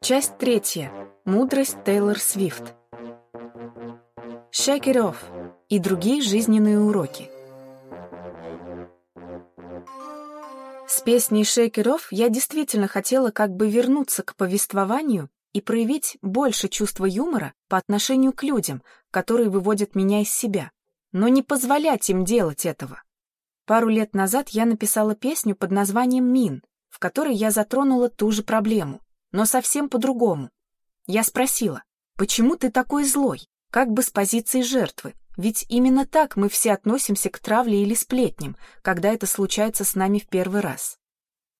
Часть третья. Мудрость Тейлор Свифт. Shake it off и другие жизненные уроки. С песней Shake it off я действительно хотела как бы вернуться к повествованию и проявить больше чувства юмора по отношению к людям, которые выводят меня из себя, но не позволять им делать этого. Пару лет назад я написала песню под названием «Мин», в которой я затронула ту же проблему, но совсем по-другому. Я спросила, почему ты такой злой, как бы с позиции жертвы, ведь именно так мы все относимся к травле или сплетням, когда это случается с нами в первый раз.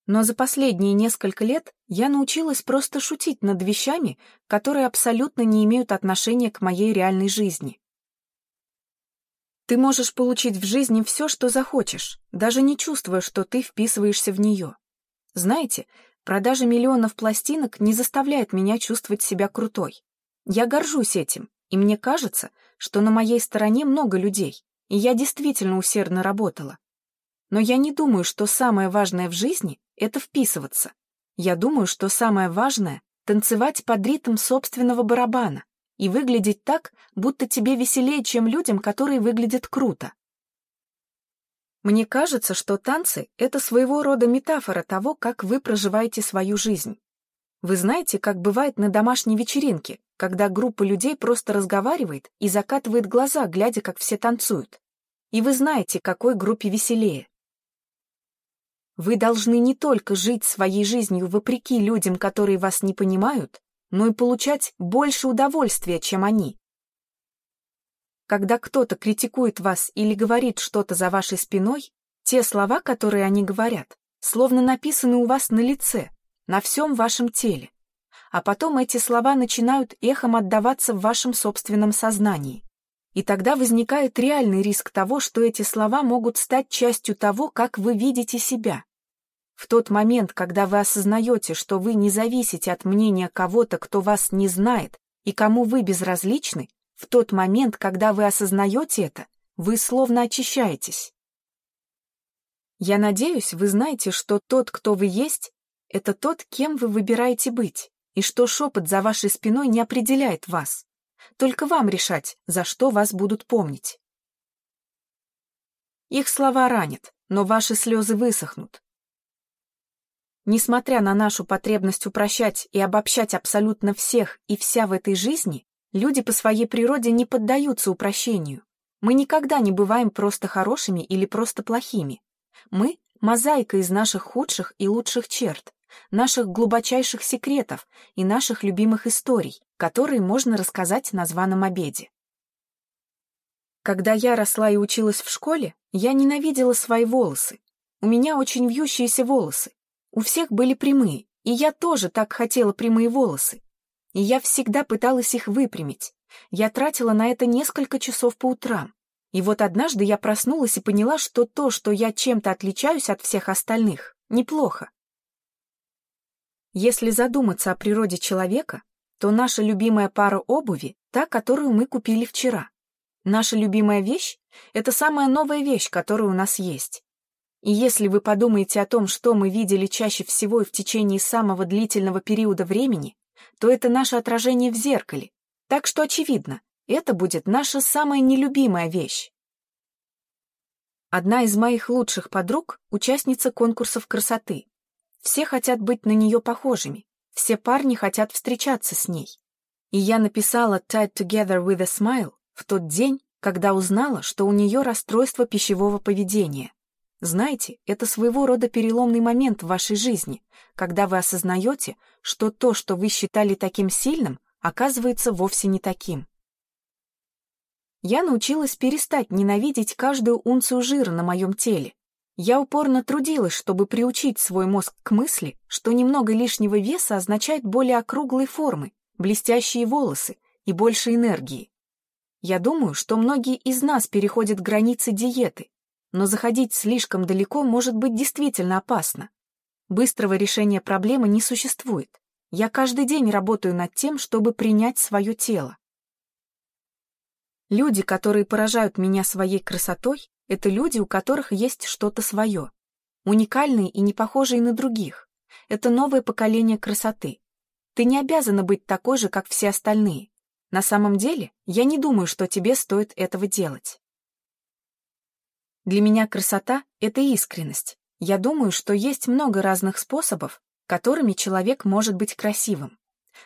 Но за последние несколько лет я научилась просто шутить над вещами, которые абсолютно не имеют отношения к моей реальной жизни. Ты можешь получить в жизни все, что захочешь, даже не чувствуя, что ты вписываешься в нее. Знаете, продажа миллионов пластинок не заставляет меня чувствовать себя крутой. Я горжусь этим, и мне кажется, что на моей стороне много людей, и я действительно усердно работала. Но я не думаю, что самое важное в жизни — это вписываться. Я думаю, что самое важное — танцевать под ритм собственного барабана и выглядеть так, будто тебе веселее, чем людям, которые выглядят круто. Мне кажется, что танцы — это своего рода метафора того, как вы проживаете свою жизнь. Вы знаете, как бывает на домашней вечеринке, когда группа людей просто разговаривает и закатывает глаза, глядя, как все танцуют. И вы знаете, какой группе веселее. Вы должны не только жить своей жизнью вопреки людям, которые вас не понимают, но и получать больше удовольствия, чем они. Когда кто-то критикует вас или говорит что-то за вашей спиной, те слова, которые они говорят, словно написаны у вас на лице, на всем вашем теле. А потом эти слова начинают эхом отдаваться в вашем собственном сознании. И тогда возникает реальный риск того, что эти слова могут стать частью того, как вы видите себя. В тот момент, когда вы осознаете, что вы не зависите от мнения кого-то, кто вас не знает и кому вы безразличны, в тот момент, когда вы осознаете это, вы словно очищаетесь. Я надеюсь, вы знаете, что тот, кто вы есть, это тот, кем вы выбираете быть, и что шепот за вашей спиной не определяет вас. Только вам решать, за что вас будут помнить. Их слова ранят, но ваши слезы высохнут, Несмотря на нашу потребность упрощать и обобщать абсолютно всех и вся в этой жизни, люди по своей природе не поддаются упрощению. Мы никогда не бываем просто хорошими или просто плохими. Мы — мозаика из наших худших и лучших черт, наших глубочайших секретов и наших любимых историй, которые можно рассказать на званом обеде. Когда я росла и училась в школе, я ненавидела свои волосы. У меня очень вьющиеся волосы, у всех были прямые, и я тоже так хотела прямые волосы. И я всегда пыталась их выпрямить. Я тратила на это несколько часов по утрам. И вот однажды я проснулась и поняла, что то, что я чем-то отличаюсь от всех остальных, неплохо. Если задуматься о природе человека, то наша любимая пара обуви — та, которую мы купили вчера. Наша любимая вещь — это самая новая вещь, которая у нас есть. И если вы подумаете о том, что мы видели чаще всего и в течение самого длительного периода времени, то это наше отражение в зеркале. Так что очевидно, это будет наша самая нелюбимая вещь. Одна из моих лучших подруг — участница конкурсов красоты. Все хотят быть на нее похожими, все парни хотят встречаться с ней. И я написала «Tied Together with a Smile» в тот день, когда узнала, что у нее расстройство пищевого поведения. Знаете, это своего рода переломный момент в вашей жизни, когда вы осознаете, что то, что вы считали таким сильным, оказывается вовсе не таким. Я научилась перестать ненавидеть каждую унцию жира на моем теле. Я упорно трудилась, чтобы приучить свой мозг к мысли, что немного лишнего веса означает более округлой формы, блестящие волосы и больше энергии. Я думаю, что многие из нас переходят границы диеты, но заходить слишком далеко может быть действительно опасно. Быстрого решения проблемы не существует. Я каждый день работаю над тем, чтобы принять свое тело. Люди, которые поражают меня своей красотой, это люди, у которых есть что-то свое, уникальные и не похожие на других, Это новое поколение красоты. Ты не обязана быть такой же, как все остальные. На самом деле, я не думаю, что тебе стоит этого делать. Для меня красота — это искренность. Я думаю, что есть много разных способов, которыми человек может быть красивым.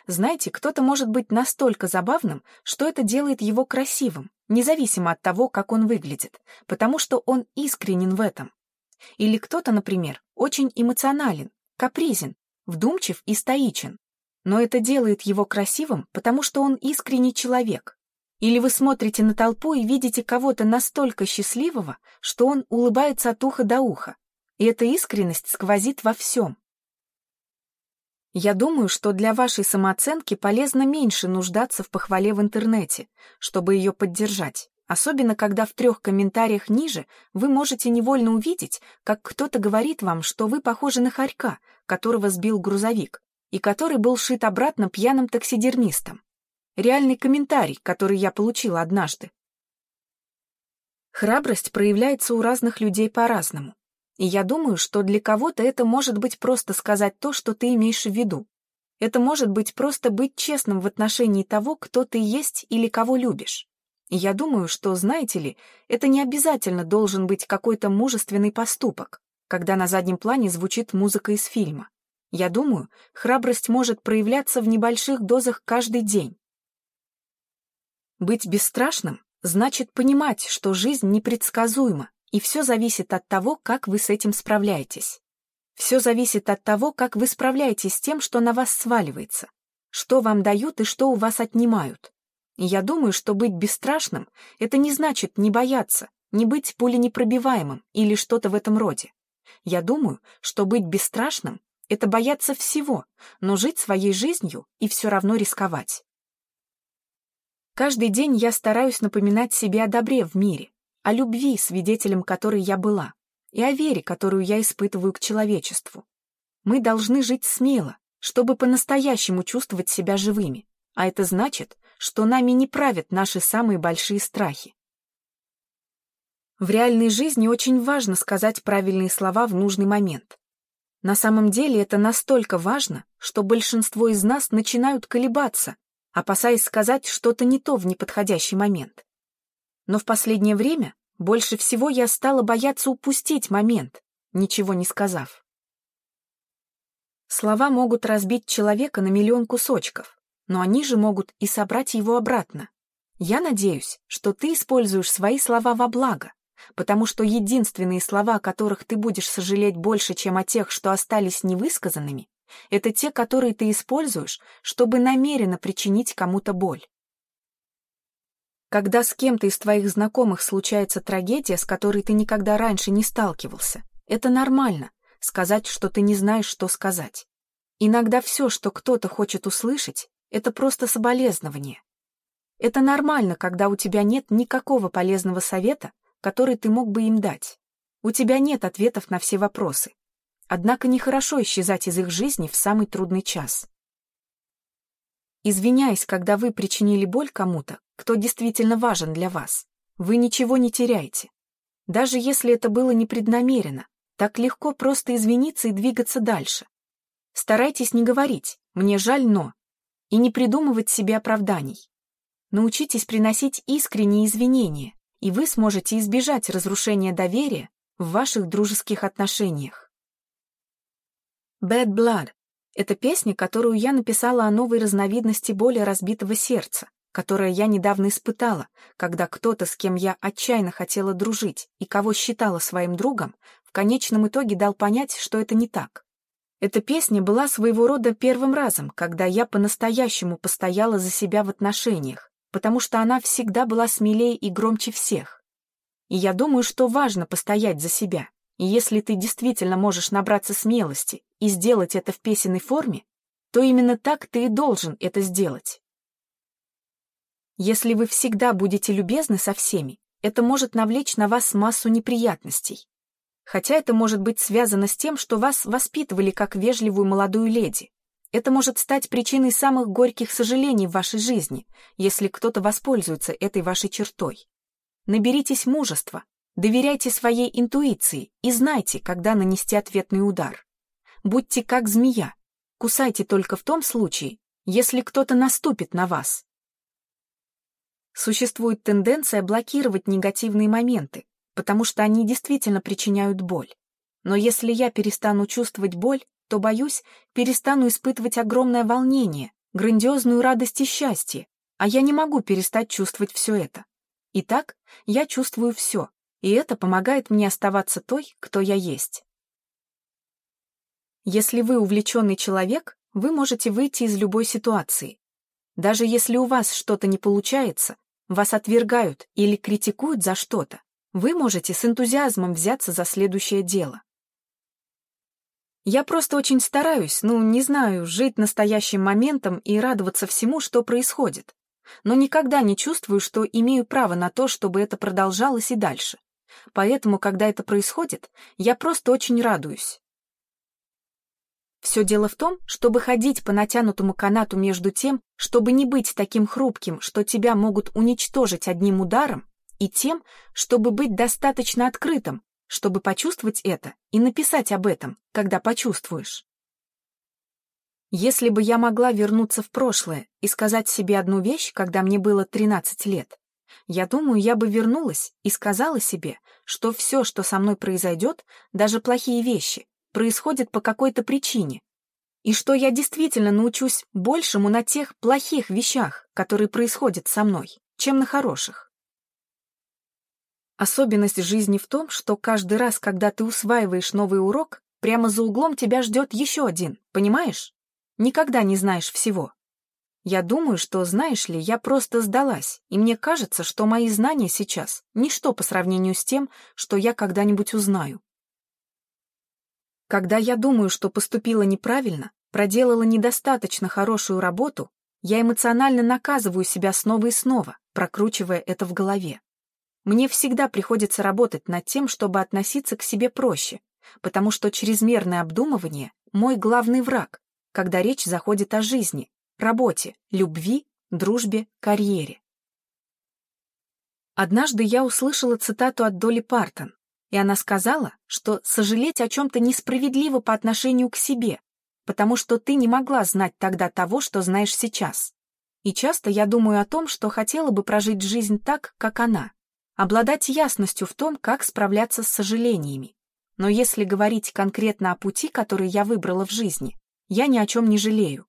Знаете, кто-то может быть настолько забавным, что это делает его красивым, независимо от того, как он выглядит, потому что он искренен в этом. Или кто-то, например, очень эмоционален, капризен, вдумчив и стоичен. Но это делает его красивым, потому что он искренний человек. Или вы смотрите на толпу и видите кого-то настолько счастливого, что он улыбается от уха до уха. И эта искренность сквозит во всем. Я думаю, что для вашей самооценки полезно меньше нуждаться в похвале в интернете, чтобы ее поддержать. Особенно, когда в трех комментариях ниже вы можете невольно увидеть, как кто-то говорит вам, что вы похожи на хорька, которого сбил грузовик, и который был шит обратно пьяным таксидермистом. Реальный комментарий, который я получила однажды. Храбрость проявляется у разных людей по-разному. И я думаю, что для кого-то это может быть просто сказать то, что ты имеешь в виду. Это может быть просто быть честным в отношении того, кто ты есть или кого любишь. И я думаю, что, знаете ли, это не обязательно должен быть какой-то мужественный поступок, когда на заднем плане звучит музыка из фильма. Я думаю, храбрость может проявляться в небольших дозах каждый день. Быть бесстрашным значит понимать, что жизнь непредсказуема, и все зависит от того, как вы с этим справляетесь. Все зависит от того, как вы справляетесь с тем, что на вас сваливается, что вам дают и что у вас отнимают. И я думаю, что быть бесстрашным — это не значит не бояться, не быть пуленепробиваемым или что-то в этом роде. Я думаю, что быть бесстрашным — это бояться всего, но жить своей жизнью и все равно рисковать. Каждый день я стараюсь напоминать себе о добре в мире, о любви, свидетелем которой я была, и о вере, которую я испытываю к человечеству. Мы должны жить смело, чтобы по-настоящему чувствовать себя живыми, а это значит, что нами не правят наши самые большие страхи. В реальной жизни очень важно сказать правильные слова в нужный момент. На самом деле это настолько важно, что большинство из нас начинают колебаться, опасаясь сказать что-то не то в неподходящий момент. Но в последнее время больше всего я стала бояться упустить момент, ничего не сказав. Слова могут разбить человека на миллион кусочков, но они же могут и собрать его обратно. Я надеюсь, что ты используешь свои слова во благо, потому что единственные слова, о которых ты будешь сожалеть больше, чем о тех, что остались невысказанными, это те, которые ты используешь, чтобы намеренно причинить кому-то боль. Когда с кем-то из твоих знакомых случается трагедия, с которой ты никогда раньше не сталкивался, это нормально — сказать, что ты не знаешь, что сказать. Иногда все, что кто-то хочет услышать, это просто соболезнование. Это нормально, когда у тебя нет никакого полезного совета, который ты мог бы им дать. У тебя нет ответов на все вопросы. Однако нехорошо исчезать из их жизни в самый трудный час. Извиняясь, когда вы причинили боль кому-то, кто действительно важен для вас. Вы ничего не теряете. Даже если это было непреднамеренно, так легко просто извиниться и двигаться дальше. Старайтесь не говорить «мне жаль, но» и не придумывать себе оправданий. Научитесь приносить искренние извинения, и вы сможете избежать разрушения доверия в ваших дружеских отношениях. Bad Blood — это песня, которую я написала о новой разновидности боли разбитого сердца, которое я недавно испытала, когда кто-то, с кем я отчаянно хотела дружить и кого считала своим другом, в конечном итоге дал понять, что это не так. Эта песня была своего рода первым разом, когда я по-настоящему постояла за себя в отношениях, потому что она всегда была смелее и громче всех. И я думаю, что важно постоять за себя. Если ты действительно можешь набраться смелости и сделать это в песенной форме, то именно так ты и должен это сделать. Если вы всегда будете любезны со всеми, это может навлечь на вас массу неприятностей. Хотя это может быть связано с тем, что вас воспитывали как вежливую молодую леди. Это может стать причиной самых горьких сожалений в вашей жизни, если кто-то воспользуется этой вашей чертой. Наберитесь мужества, доверяйте своей интуиции и знайте, когда нанести ответный удар. Будьте как змея. Кусайте только в том случае, если кто-то наступит на вас. Существует тенденция блокировать негативные моменты, потому что они действительно причиняют боль. Но если я перестану чувствовать боль, то, боюсь, перестану испытывать огромное волнение, грандиозную радость и счастье, а я не могу перестать чувствовать все это. Итак, я чувствую все, и это помогает мне оставаться той, кто я есть. Если вы увлеченный человек, вы можете выйти из любой ситуации. Даже если у вас что-то не получается, вас отвергают или критикуют за что-то, вы можете с энтузиазмом взяться за следующее дело. Я просто очень стараюсь, ну, не знаю, жить настоящим моментом и радоваться всему, что происходит. Но никогда не чувствую, что имею право на то, чтобы это продолжалось и дальше. Поэтому, когда это происходит, я просто очень радуюсь. Все дело в том, чтобы ходить по натянутому канату между тем, чтобы не быть таким хрупким, что тебя могут уничтожить одним ударом, и тем, чтобы быть достаточно открытым, чтобы почувствовать это и написать об этом, когда почувствуешь. Если бы я могла вернуться в прошлое и сказать себе одну вещь, когда мне было 13 лет, я думаю, я бы вернулась и сказала себе, что все, что со мной произойдет, даже плохие вещи, происходит по какой-то причине, и что я действительно научусь большему на тех плохих вещах, которые происходят со мной, чем на хороших. Особенность жизни в том, что каждый раз, когда ты усваиваешь новый урок, прямо за углом тебя ждет еще один, понимаешь? Никогда не знаешь всего. Я думаю, что, знаешь ли, я просто сдалась, и мне кажется, что мои знания сейчас — ничто по сравнению с тем, что я когда-нибудь узнаю. Когда я думаю, что поступила неправильно, проделала недостаточно хорошую работу, я эмоционально наказываю себя снова и снова, прокручивая это в голове. Мне всегда приходится работать над тем, чтобы относиться к себе проще, потому что чрезмерное обдумывание — мой главный враг, когда речь заходит о жизни, работе, любви, дружбе, карьере. Однажды я услышала цитату от Доли Партон, и она сказала, что сожалеть о чем-то несправедливо по отношению к себе, потому что ты не могла знать тогда того, что знаешь сейчас. И часто я думаю о том, что хотела бы прожить жизнь так, как она, обладать ясностью в том, как справляться с сожалениями. Но если говорить конкретно о пути, который я выбрала в жизни, я ни о чем не жалею.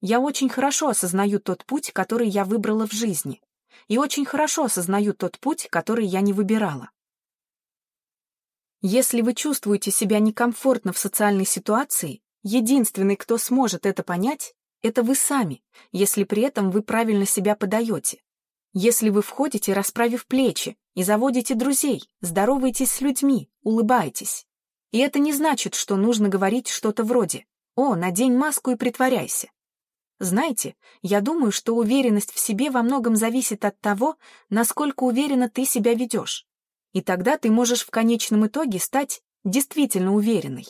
Я очень хорошо осознаю тот путь, который я выбрала в жизни, и очень хорошо осознаю тот путь, который я не выбирала. Если вы чувствуете себя некомфортно в социальной ситуации, единственный, кто сможет это понять, это вы сами, если при этом вы правильно себя подаете. Если вы входите, расправив плечи, и заводите друзей, здороваетесь с людьми, улыбаетесь. И это не значит, что нужно говорить что-то вроде «О, надень маску и притворяйся». Знаете, я думаю, что уверенность в себе во многом зависит от того, насколько уверенно ты себя ведешь. И тогда ты можешь в конечном итоге стать действительно уверенной.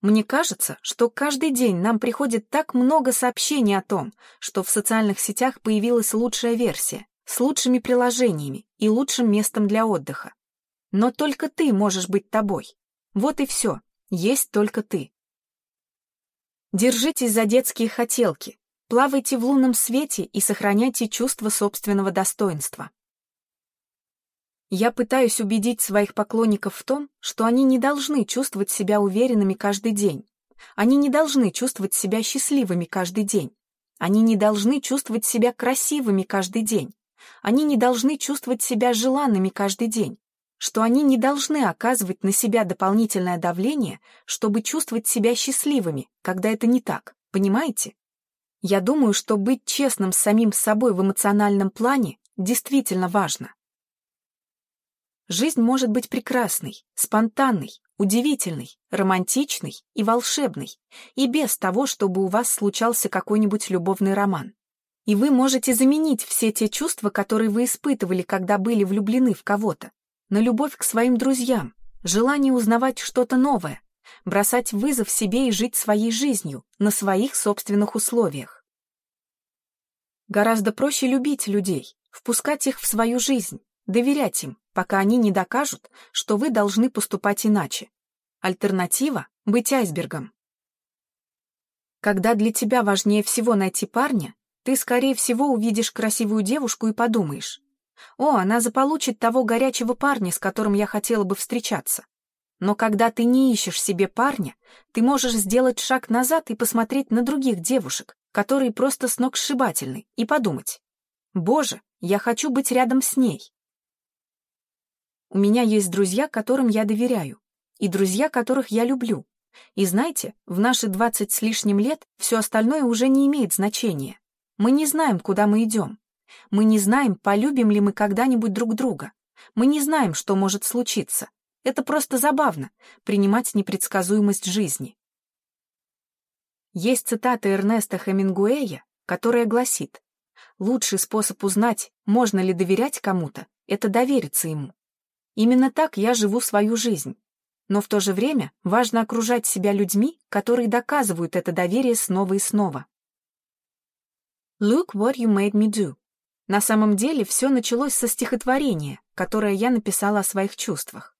Мне кажется, что каждый день нам приходит так много сообщений о том, что в социальных сетях появилась лучшая версия, с лучшими приложениями и лучшим местом для отдыха. Но только ты можешь быть тобой. Вот и все. Есть только ты. Держитесь за детские хотелки, плавайте в лунном свете и сохраняйте чувство собственного достоинства. Я пытаюсь убедить своих поклонников в том, что они не должны чувствовать себя уверенными каждый день. Они не должны чувствовать себя счастливыми каждый день. Они не должны чувствовать себя красивыми каждый день. Они не должны чувствовать себя желанными каждый день. Что они не должны оказывать на себя дополнительное давление, чтобы чувствовать себя счастливыми, когда это не так. Понимаете? Я думаю, что быть честным с самим собой в эмоциональном плане действительно важно. Жизнь может быть прекрасной, спонтанной, удивительной, романтичной и волшебной, и без того, чтобы у вас случался какой-нибудь любовный роман. И вы можете заменить все те чувства, которые вы испытывали, когда были влюблены в кого-то, на любовь к своим друзьям, желание узнавать что-то новое, бросать вызов себе и жить своей жизнью на своих собственных условиях. Гораздо проще любить людей, впускать их в свою жизнь, доверять им, пока они не докажут, что вы должны поступать иначе. Альтернатива — быть айсбергом. Когда для тебя важнее всего найти парня, ты, скорее всего, увидишь красивую девушку и подумаешь, «О, она заполучит того горячего парня, с которым я хотела бы встречаться». Но когда ты не ищешь себе парня, ты можешь сделать шаг назад и посмотреть на других девушек, которые просто сногсшибательны, и подумать, «Боже, я хочу быть рядом с ней». У меня есть друзья, которым я доверяю, и друзья, которых я люблю. И знаете, в наши двадцать с лишним лет все остальное уже не имеет значения. Мы не знаем, куда мы идем. Мы не знаем, полюбим ли мы когда-нибудь друг друга. Мы не знаем, что может случиться. Это просто забавно — принимать непредсказуемость жизни. Есть цитата Эрнеста Хемингуэя, которая гласит «Лучший способ узнать, можно ли доверять кому-то, это довериться ему». Именно так я живу свою жизнь. Но в то же время важно окружать себя людьми, которые доказывают это доверие снова и снова. Look what you made me do. На самом деле все началось со стихотворения, которое я написала о своих чувствах.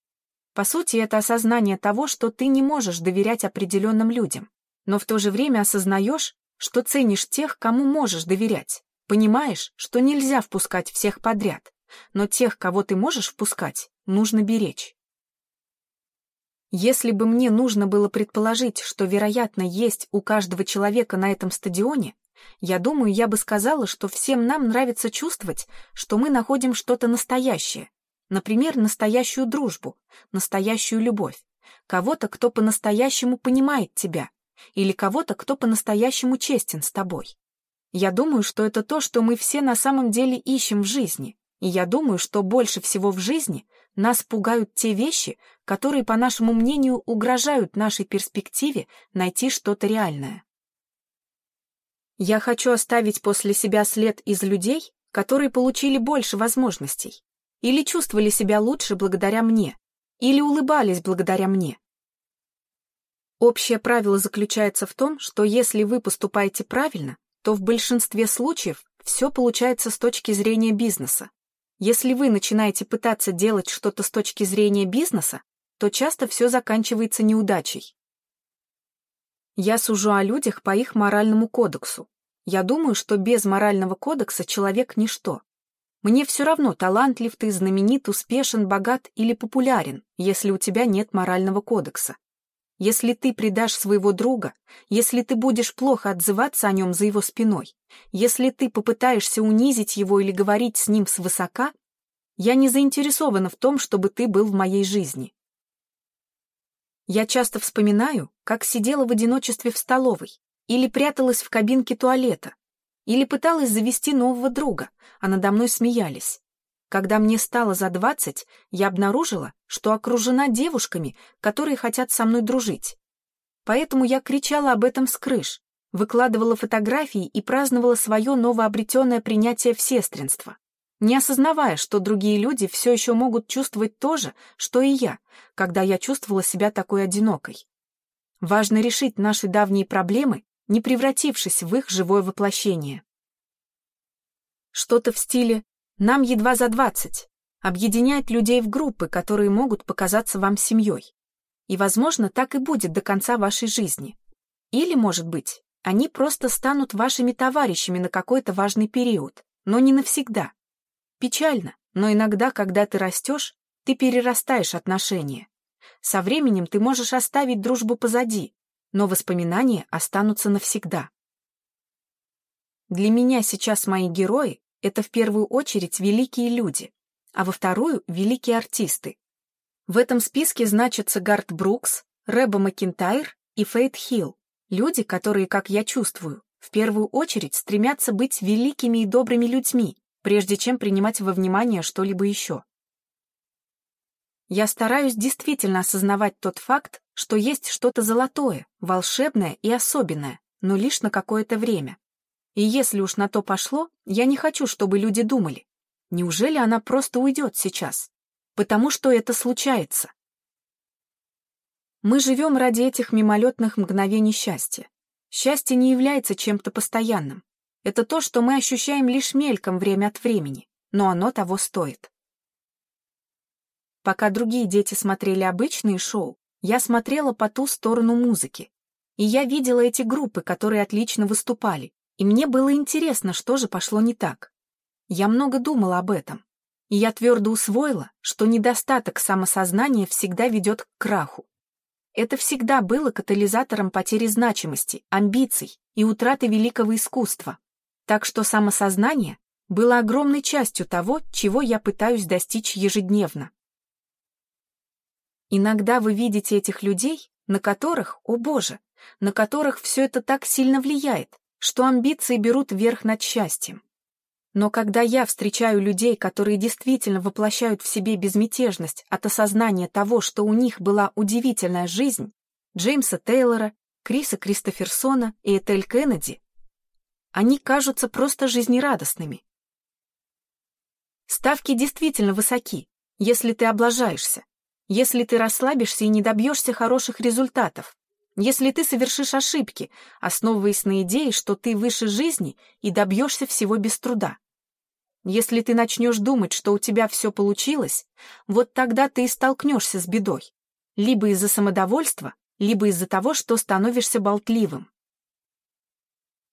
По сути, это осознание того, что ты не можешь доверять определенным людям, но в то же время осознаешь, что ценишь тех, кому можешь доверять. Понимаешь, что нельзя впускать всех подряд, но тех, кого ты можешь впускать, нужно беречь. Если бы мне нужно было предположить, что, вероятно, есть у каждого человека на этом стадионе, я думаю, я бы сказала, что всем нам нравится чувствовать, что мы находим что-то настоящее. Например, настоящую дружбу, настоящую любовь. Кого-то, кто по-настоящему понимает тебя. Или кого-то, кто по-настоящему честен с тобой. Я думаю, что это то, что мы все на самом деле ищем в жизни. И я думаю, что больше всего в жизни нас пугают те вещи, которые, по нашему мнению, угрожают нашей перспективе найти что-то реальное. Я хочу оставить после себя след из людей, которые получили больше возможностей, или чувствовали себя лучше благодаря мне, или улыбались благодаря мне. Общее правило заключается в том, что если вы поступаете правильно, то в большинстве случаев все получается с точки зрения бизнеса. Если вы начинаете пытаться делать что-то с точки зрения бизнеса, то часто все заканчивается неудачей. Я сужу о людях по их моральному кодексу. Я думаю, что без морального кодекса человек — ничто. Мне все равно, талантлив ты, знаменит, успешен, богат или популярен, если у тебя нет морального кодекса. Если ты предашь своего друга, если ты будешь плохо отзываться о нем за его спиной, если ты попытаешься унизить его или говорить с ним свысока, я не заинтересована в том, чтобы ты был в моей жизни. Я часто вспоминаю, как сидела в одиночестве в столовой, или пряталась в кабинке туалета, или пыталась завести нового друга, а надо мной смеялись. Когда мне стало за двадцать, я обнаружила, что окружена девушками, которые хотят со мной дружить. Поэтому я кричала об этом с крыш, выкладывала фотографии и праздновала свое новообретенное принятие в сестринство, не осознавая, что другие люди все еще могут чувствовать то же, что и я, когда я чувствовала себя такой одинокой. Важно решить наши давние проблемы не превратившись в их живое воплощение. Что-то в стиле «нам едва за двадцать» объединяет людей в группы, которые могут показаться вам семьей. И, возможно, так и будет до конца вашей жизни. Или, может быть, они просто станут вашими товарищами на какой-то важный период, но не навсегда. Печально, но иногда, когда ты растешь, ты перерастаешь отношения. Со временем ты можешь оставить дружбу позади, но воспоминания останутся навсегда. Для меня сейчас мои герои — это в первую очередь великие люди, а во вторую — великие артисты. В этом списке значатся Гарт Брукс, Рэба Макинтайр и Фейт Хилл, люди, которые, как я чувствую, в первую очередь стремятся быть великими и добрыми людьми, прежде чем принимать во внимание что-либо еще. Я стараюсь действительно осознавать тот факт, что есть что-то золотое, волшебное и особенное, но лишь на какое-то время. И если уж на то пошло, я не хочу, чтобы люди думали, неужели она просто уйдет сейчас? Потому что это случается. Мы живем ради этих мимолетных мгновений счастья. Счастье не является чем-то постоянным. Это то, что мы ощущаем лишь мельком время от времени, но оно того стоит. Пока другие дети смотрели обычные шоу, я смотрела по ту сторону музыки. И я видела эти группы, которые отлично выступали, и мне было интересно, что же пошло не так. Я много думала об этом, и я твердо усвоила, что недостаток самосознания всегда ведет к краху. Это всегда было катализатором потери значимости, амбиций и утраты великого искусства. Так что самосознание было огромной частью того, чего я пытаюсь достичь ежедневно. Иногда вы видите этих людей, на которых, о боже, на которых все это так сильно влияет, что амбиции берут верх над счастьем. Но когда я встречаю людей, которые действительно воплощают в себе безмятежность от осознания того, что у них была удивительная жизнь, Джеймса Тейлора, Криса Кристоферсона и Этель Кеннеди, они кажутся просто жизнерадостными. Ставки действительно высоки, если ты облажаешься, если ты расслабишься и не добьешься хороших результатов, если ты совершишь ошибки, основываясь на идее, что ты выше жизни и добьешься всего без труда. Если ты начнешь думать, что у тебя все получилось, вот тогда ты и столкнешься с бедой. Либо из-за самодовольства, либо из-за того, что становишься болтливым.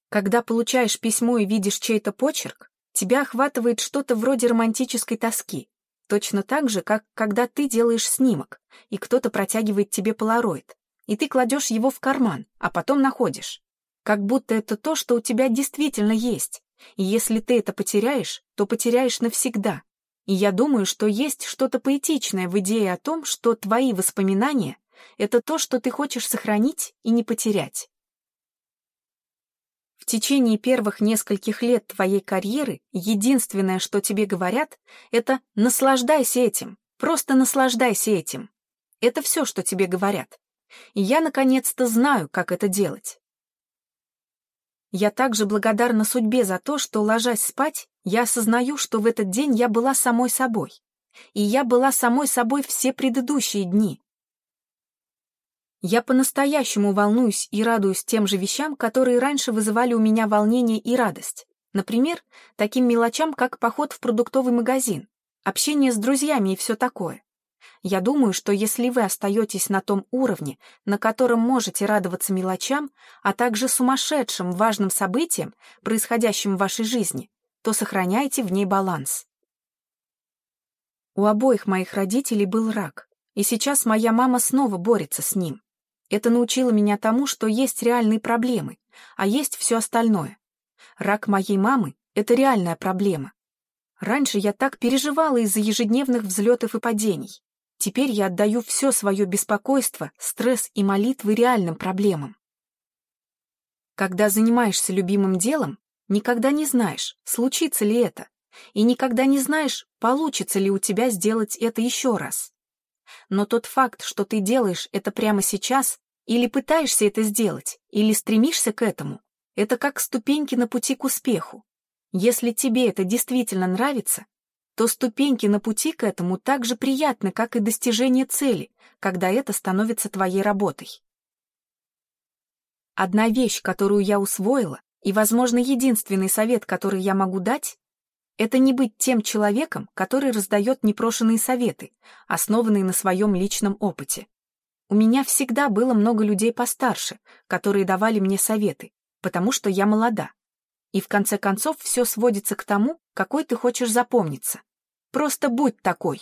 Когда получаешь письмо и видишь чей-то почерк, тебя охватывает что-то вроде романтической тоски. Точно так же, как когда ты делаешь снимок, и кто-то протягивает тебе полароид и ты кладешь его в карман, а потом находишь. Как будто это то, что у тебя действительно есть. И если ты это потеряешь, то потеряешь навсегда. И я думаю, что есть что-то поэтичное в идее о том, что твои воспоминания — это то, что ты хочешь сохранить и не потерять. Течение первых нескольких лет твоей карьеры единственное, что тебе говорят, это «наслаждайся этим», просто наслаждайся этим. Это все, что тебе говорят и я наконец-то знаю, как это делать. Я также благодарна судьбе за то, что, ложась спать, я осознаю, что в этот день я была самой собой. И я была самой собой все предыдущие дни. Я по-настоящему волнуюсь и радуюсь тем же вещам, которые раньше вызывали у меня волнение и радость. Например, таким мелочам, как поход в продуктовый магазин, общение с друзьями и все такое. Я думаю, что если вы остаетесь на том уровне, на котором можете радоваться мелочам, а также сумасшедшим важным событиям, происходящим в вашей жизни, то сохраняйте в ней баланс. У обоих моих родителей был рак, и сейчас моя мама снова борется с ним. Это научило меня тому, что есть реальные проблемы, а есть все остальное. Рак моей мамы — это реальная проблема. Раньше я так переживала из-за ежедневных взлетов и падений. Теперь я отдаю все свое беспокойство, стресс и молитвы реальным проблемам. Когда занимаешься любимым делом, никогда не знаешь, случится ли это, и никогда не знаешь, получится ли у тебя сделать это еще раз. Но тот факт, что ты делаешь это прямо сейчас, или пытаешься это сделать, или стремишься к этому, это как ступеньки на пути к успеху. Если тебе это действительно нравится, то ступеньки на пути к этому так же приятны, как и достижение цели, когда это становится твоей работой. Одна вещь, которую я усвоила, и, возможно, единственный совет, который я могу дать, это не быть тем человеком, который раздает непрошенные советы, основанные на своем личном опыте. У меня всегда было много людей постарше, которые давали мне советы, потому что я молода. И в конце концов все сводится к тому, какой ты хочешь запомниться. Просто будь такой.